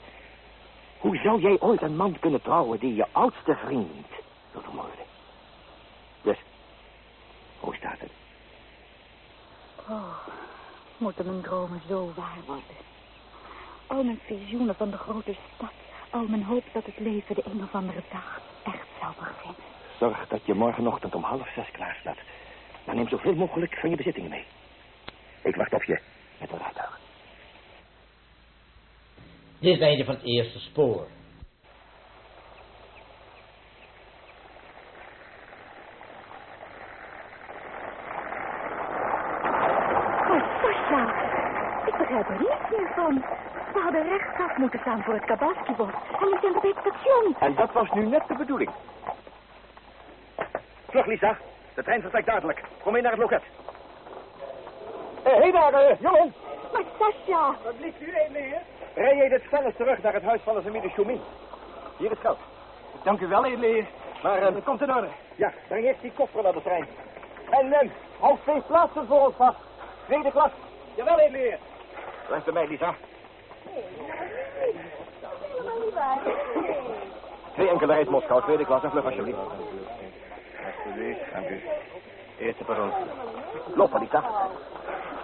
Hoe zou jij ooit een man kunnen trouwen die je oudste vriend wil vermoorden? Dus, hoe staat het? Oh, moeten mijn dromen zo waar worden. Al mijn visioenen van de grote stad. Al mijn hoop dat het leven de een of andere dag echt zou beginnen. Zorg dat je morgenochtend om half zes klaar staat. Maar neem zoveel mogelijk van je bezittingen mee. Ik wacht op je met een rijtuig. Dit is het einde van het eerste spoor. Sascha, ik begrijp niets meer van. We hadden rechtsaf moeten staan voor het Kabalskibos. En nu zijn bij het station. En dat was nu net de bedoeling. Vlug, Lisa. De trein vertrekt dadelijk. Kom mee naar het loket. Hé, hey daar, eh, jongen. Maar Sascha, Wat ligt u, heer? Rij jij dit snel eens terug naar het huis van de familie Choumin. Hier is geld. Dank u wel, heer. Maar, uh, komt in orde. Ja, breng eerst die koffer naar de trein. En, uh, hou twee plaatsen voor ons vast. Tweede klas. Jawel, heer. Blijf bij mij, Lisa. Twee enkele reis Moskou, tweede klas en vlug alsjeblieft. Alsjeblieft, dank u. Eerste perron. Loop, Alita.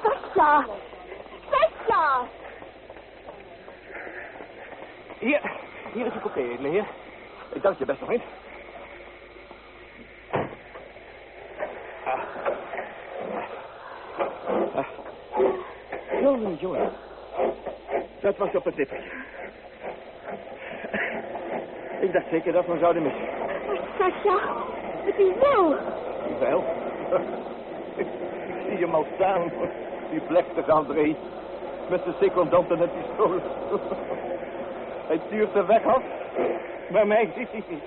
Sascha! Sascha! Hier, hier is uw coupé, edele heer. Ik dank je, beste vriend. Ah. Ah. Jongen, jongen. Dat was op het nippertje. Ik dacht zeker dat we zouden missen. Sascha, het is wel. Wel? Ik zie hem al staan. Die plechtige André. Met zijn secondanten en pistool. Hij stuurt de weg af. Maar mij ziet hij niet.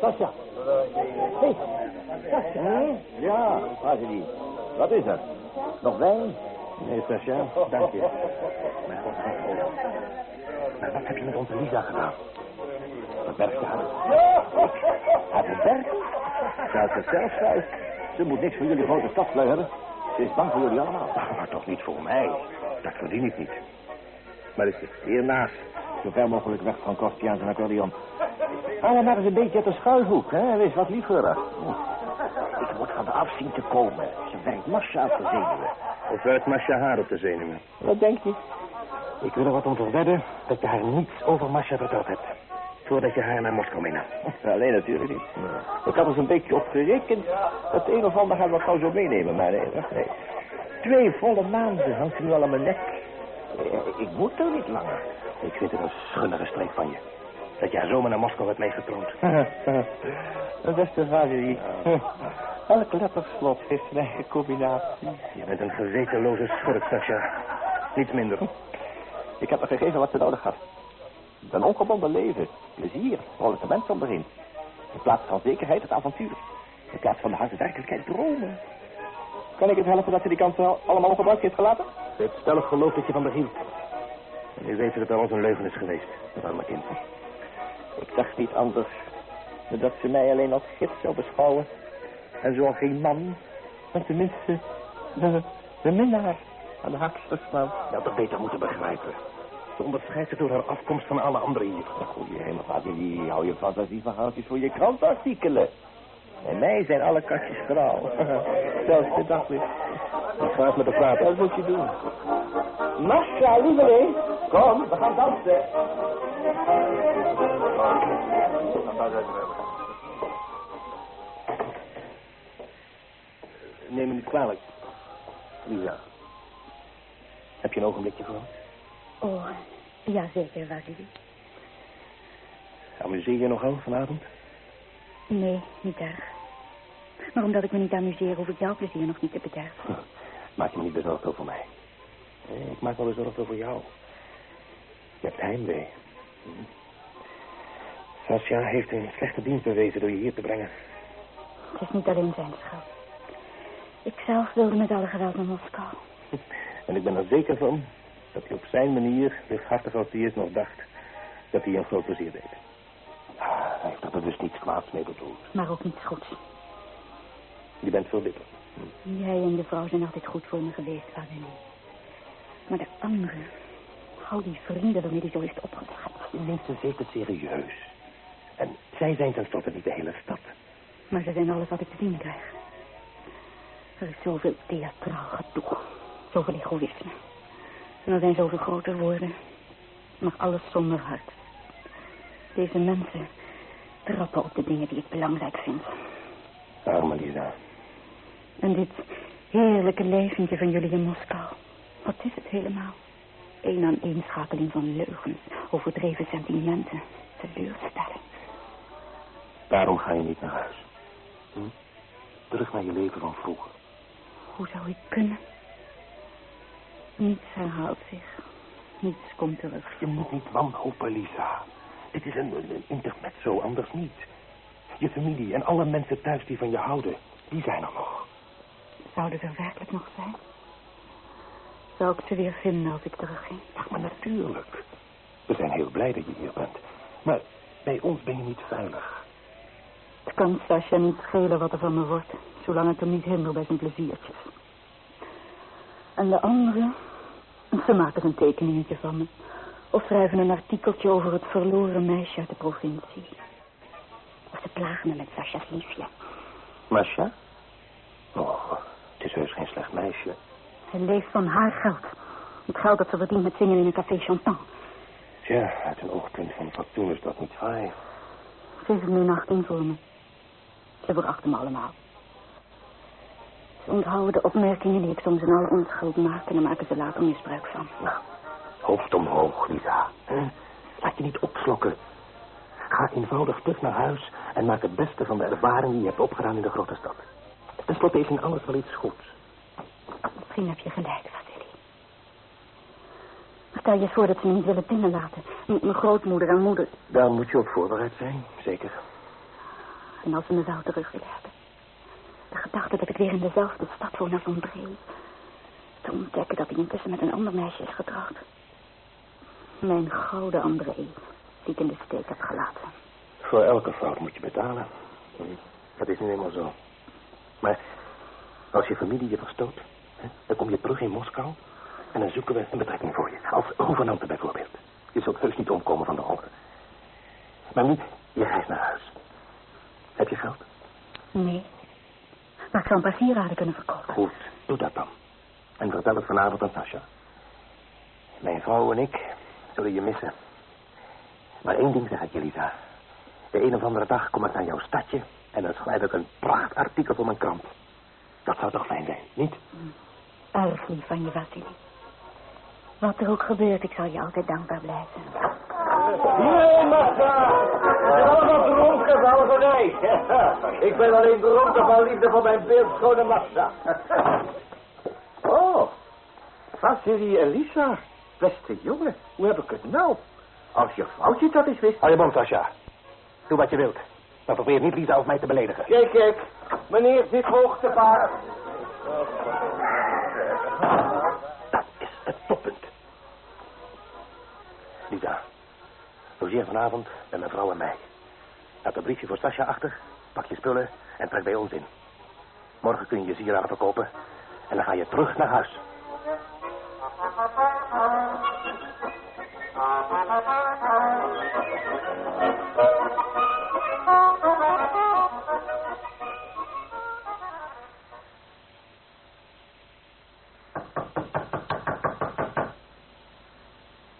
Sascha. Hé, Sascha. Ja, Vaselie. Wat is er? Nog wijn? Nee, Sascha, dank je. <laughs> Mijn god. Maar wat heb je met onze Lisa gedaan? Wat <laughs> bergt ze haar? Haar beperkt? Zou ze zelf schrijft. Ze moet niks voor jullie grote stadslui hebben. Ze is bang voor jullie allemaal. Maar toch niet voor mij. Dat verdien ik niet. Maar is het? Hiernaast. Zo ver mogelijk weg van Kostiaans en accordeon. Ga dan maar eens een beetje uit de schuilhoek, hè. Wees wat liefheurig. Ik moet van de af zien te komen. Ze werkt Masha op de zenuwen. Of werkt Masha haar op de zenuwen? Wat denk je? Ik wil er wat om verwedden dat je haar niets over Masha verteld hebt. Voordat je haar naar Moskou meenam. <laughs> Alleen natuurlijk niet. Ik had er een beetje op gerekend dat een of ander gaat wat gauw zo meenemen, maar nee, wacht, nee. Twee volle maanden hangt ze nu al aan mijn nek. Eh, Ik moet er niet langer. Ik vind het een schunnige streek van je. Dat je haar zomaar naar Moskou hebt meegetroond. <laughs> Beste Valérie. Elk letterslot heeft zijn eigen combinatie. Je bent een gewetenloze schurk, Sascha. Niets minder. Ik heb haar gegeven wat ze nodig had. Een ongebonden leven, plezier, vrolijke mens om erin. In plaats van zekerheid het avontuur. In plaats van de harde werkelijkheid dromen. Kan ik het helpen dat ze die kans al- allemaal ongebruikt heeft gelaten? Ze heeft stellig geloofd dat je van haar hield. En nu weet dat alles een leugen is geweest. Dat arme kind. Ik dacht niet anders. dan Dat ze mij alleen als gids zou beschouwen. En zo geen man. Maar tenminste, de, de minnaar aan de hakstersman. Je had toch beter moeten begrijpen. Ze onderscheidt zich door haar afkomst van alle anderen hier. Goeie hemel, Vadelie, hou je fantasieverhaaltjes voor je krantartikelen. En mij zijn alle kastjes grauw. <laughs> Zelfs de daglicht. Ik ga eens met haar praten. Dat moet je doen. Masha, lieveling. Kom, we gaan dansen. Neem me niet kwalijk. Lisa. Heb je een ogenblikje voor? Oh, ja zeker, Vasily. Amuseer je nogal vanavond? Nee, niet erg. Maar omdat ik me niet amuseer, hoef ik jouw plezier nog niet te bederven. <laughs> Maak je me niet bezorgd over mij. Nee, ik maak me bezorgd over jou. Je hebt heimwee. Hm. Sascha heeft een slechte dienst bewezen door je hier te brengen. Het is niet alleen zijn schuld. Ik zelf wilde met alle geweld naar Moskou. <laughs> En ik ben er zeker van dat hij op zijn manier, lichthartig als hij is, nog dacht dat hij een groot plezier deed. Ah, Hij heeft er dus niets kwaads mee bedoeld. Maar ook niets goeds. Je bent verbitterd. Jij en de vrouw zijn altijd goed voor me geweest, Vasily. Maar de anderen, al die vrienden waarmee hij zo heeft opgetrapt. Je neemt ze zeker serieus. En zij zijn tenslotte niet de hele stad. Maar ze zijn alles wat ik te zien krijg. Er is zoveel theatraal gedoe. Zoveel egoïsme. En er zijn zoveel grote woorden. Maar alles zonder hart. Deze mensen trappen op de dingen die ik belangrijk vind. Arme Lisa. En dit heerlijke leventje van jullie in Moskou. Wat is het helemaal? Een aan eenschakeling van leugens, overdreven sentimenten, teleurstelling. Daarom ga je niet naar huis. Hm? Terug naar je leven van vroeger. Hoe zou ik kunnen? Niets herhaalt zich. Niets komt terug. Je moet niet wanhopen, Lisa. Dit is een, een, een intermezzo, anders niet. Je familie en alle mensen thuis die van je houden, die zijn er nog. Zouden er werkelijk nog zijn? Zou ik ze weer vinden als ik terugging? Ach, maar natuurlijk. We zijn heel blij dat je hier bent. Maar bij ons ben je niet veilig. Het kan Sascha niet schelen wat er van me wordt, zolang ik hem niet hinder bij zijn pleziertjes. En de anderen, ze maken een tekeningetje van me. Of schrijven een artikeltje over het verloren meisje uit de provincie. Of ze plagen me met Sascha's liefje. Masha? Oh, het is heus geen slecht meisje. Hij leeft van haar geld. Het geld dat ze verdient met zingen in een café Chantant. Tja, uit een oogpunt van fatsoen is dat niet fraai. Ze heeft nu nacht in voor me. Ze verachten me allemaal. Ze onthouden de opmerkingen die ik soms in alle onschuld maak... en daar maken ze later misbruik van. Nou, hoofd omhoog, Lisa. Hè? Laat je niet opslokken. Ga eenvoudig terug naar huis... en maak het beste van de ervaring die je hebt opgedaan in de grote stad. Ten slotte is in alles wel iets goeds. Misschien heb je gelijk, Vasily. Maar stel je voor dat ze me niet willen binnenlaten. M- Mijn grootmoeder en moeder. Daar moet je op voorbereid zijn, zeker. En als ze me zou terug willen hebben. De gedachte dat ik weer in dezelfde stad woon als André. Te ontdekken dat hij intussen met een ander meisje is getrouwd. Mijn gouden André, die ik in de steek heb gelaten. Voor elke fout moet je betalen. Dat is nu eenmaal zo. Maar als je familie je verstoot, dan kom je terug in Moskou en dan zoeken we een betrekking voor je. Als gouvernante bijvoorbeeld. Je zult heus niet omkomen van de honger. Maar niet, je reist naar huis. Heb je geld? Nee. Maar ik zou een paar sieraden kunnen verkopen. Goed, doe dat dan. En vertel het vanavond aan Sascha. Mijn vrouw en ik zullen je missen. Maar één ding zeg ik je, Lisa. De een of andere dag kom ik naar jouw stadje... en dan schrijf ik een prachtartikel voor mijn krant. Dat zou toch fijn zijn, niet? Erg lief van je, Vasily. Wat er ook gebeurt, ik zal je altijd dankbaar blijven. Nee, Massa! Het is allemaal dronken valverij. <laughs> Ik ben alleen dronken van liefde voor mijn beeldschone Massa. <laughs> Oh, Vasily en Lisa. Beste jongen, hoe heb ik het nou? Als je vrouwtje dat eens wist. Hou je mond, Sascha. Doe wat je wilt. Maar probeer niet Lisa of mij te beledigen. Kijk, kijk. Meneer zit hoog te varen. Dat is het toppunt. Lisa, logeer vanavond met mijn vrouw en mij. Laat een briefje voor Sascha achter, pak je spullen en trek bij ons in. Morgen kun je je sieraden verkopen en dan ga je terug naar huis.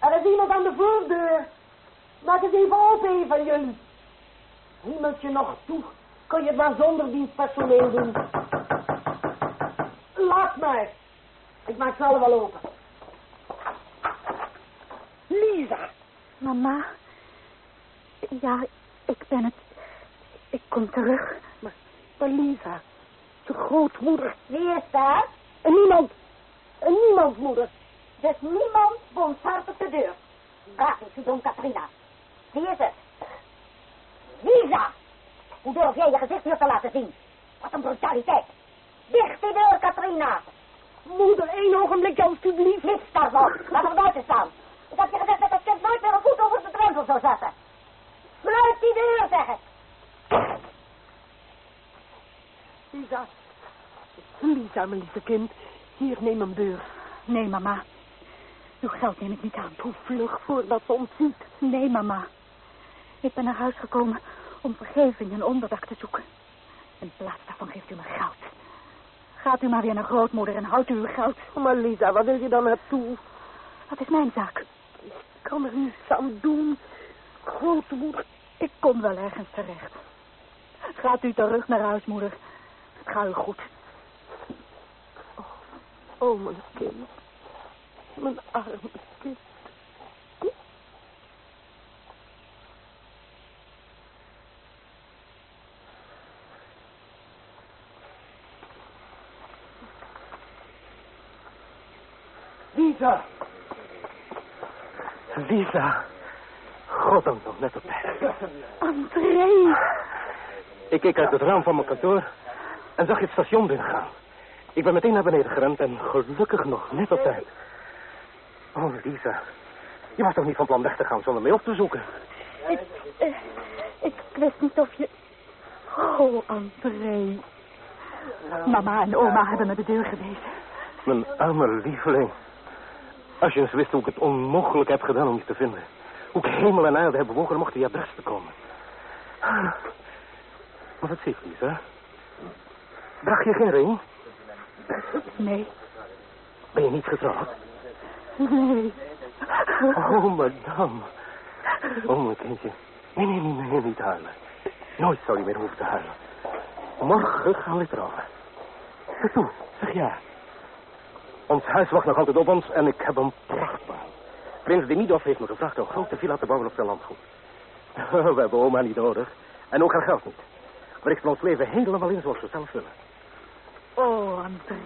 Er is iemand aan de voordeur. Maak eens even open, een van jullie. Hemeltje nog toe. Kun je het maar zonder dienstpersoneel doen. Laat maar. Ik maak zelf wel open. Lisa. Mama. Ja, ik ben het. Ik kom terug. Maar, maar Lisa. Je grootmoeder. Wie is daar? En niemand. Moeder. Dus niemand woont hard op de deur. Waar is uw Don Katrina? Wie is het? Lisa! Hoe durf jij je gezicht hier te laten zien? Wat een brutaliteit. Dicht die deur, Katrina! Moeder, één ogenblik alstublieft. Niets daarvan. Laat hem buiten staan. Ik heb je gezegd dat dat kind nooit meer een voet over de drempel zou zetten. Sluit die deur, zeg ik. Lisa. Lisa, mijn lieve kind. Hier, neem een beurs. Nee, mama. Uw geld neem ik niet aan. Doe vlug voordat ze ons ziet. Nee, mama. Ik ben naar huis gekomen om vergeving en onderdak te zoeken. In plaats daarvan geeft u me geld. Gaat u maar weer naar grootmoeder en houdt u uw geld. Maar Lisa, wat wil je dan naartoe? Dat is mijn zaak. Ik kan er niets aan doen. Grootmoeder. Ik kom wel ergens terecht. Gaat u terug naar huis, moeder. Het gaat u goed. Oh, mijn kind. Mijn arme kind. Lisa! Lisa! Goddank nog net op tijd. André! Ik keek uit het raam van mijn kantoor en zag je het station binnengaan. Ik ben meteen naar beneden gerend en gelukkig nog net op tijd. Oh, Lisa. Je was toch niet van plan weg te gaan zonder mij op te zoeken? Ik, eh, ik wist niet of je... Oh, André. Mama en oma hebben me de deur gewezen. Mijn arme lieveling. Als je eens wist hoe ik het onmogelijk heb gedaan om je te vinden. Hoe ik hemel en aarde heb bewogen om achter je adres te komen. Maar wat je, hè? Draag je geen ring? Nee, Ben je niet getrouwd? nee. Oh, madame. Oh, mijn kindje. Nee, nee, nee, nee, niet huilen. Nooit zou je meer hoeven te huilen. Morgen gaan we trouwen. Zeg toe, zeg ja. Ons huis wacht nog altijd op ons en ik heb een prachtbaan. Prins Demidov heeft me gevraagd een grote villa te bouwen op zijn landgoed. <laughs> We hebben oma niet nodig. En ook haar geld niet. Maar ik zal ons leven helemaal in zoals we zelf willen. Oh, André.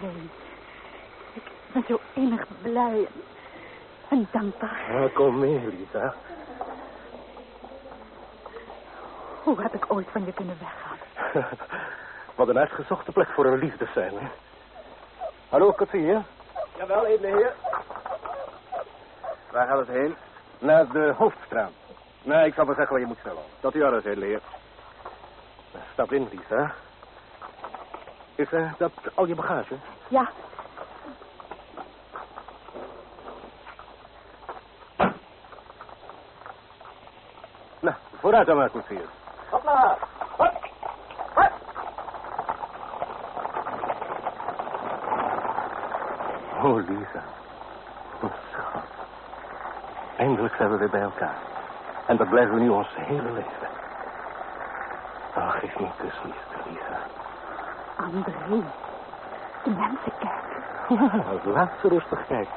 Ik ben zo innig blij en- dankbaar. Ja, kom mee, Lisa. Hoe heb ik ooit van je kunnen weggaan? <laughs> Wat een uitgezochte plek voor een liefde zijn, hè? Hallo, koetsier. Jawel, edele heer. Waar gaat het heen? Naar de hoofdstraat. Nee, ik zal wel zeggen waar je moet stellen. Dat u alles, edele heer. Stap in, Lisa. Is eh, dat al je bagage? Ja, Nou, vooruit dan maar, koetsier. Hopla! Oh, Lisa. Oh, schat. Eindelijk zijn we weer bij elkaar. En dat blijven we nu ons hele leven. Oh, geef me een kus, Lisa. André. De mensen kijken. Ja, <laughs> laat ze rustig kijken.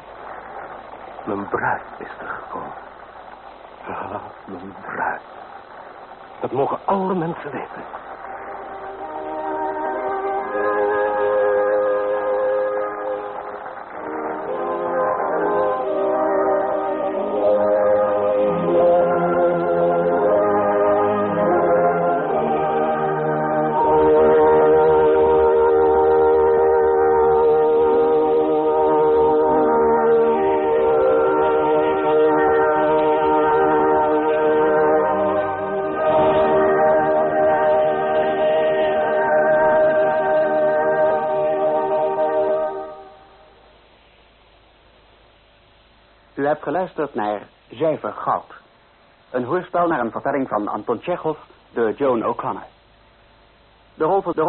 Mijn bruid is er gekomen. Ah, mijn bruid. Dat mogen alle mensen weten. Geluisterd naar Zuiver Goud. Een hoorspel naar een vertelling van Anton Tchekhov door Joan O'Connor. De rol, de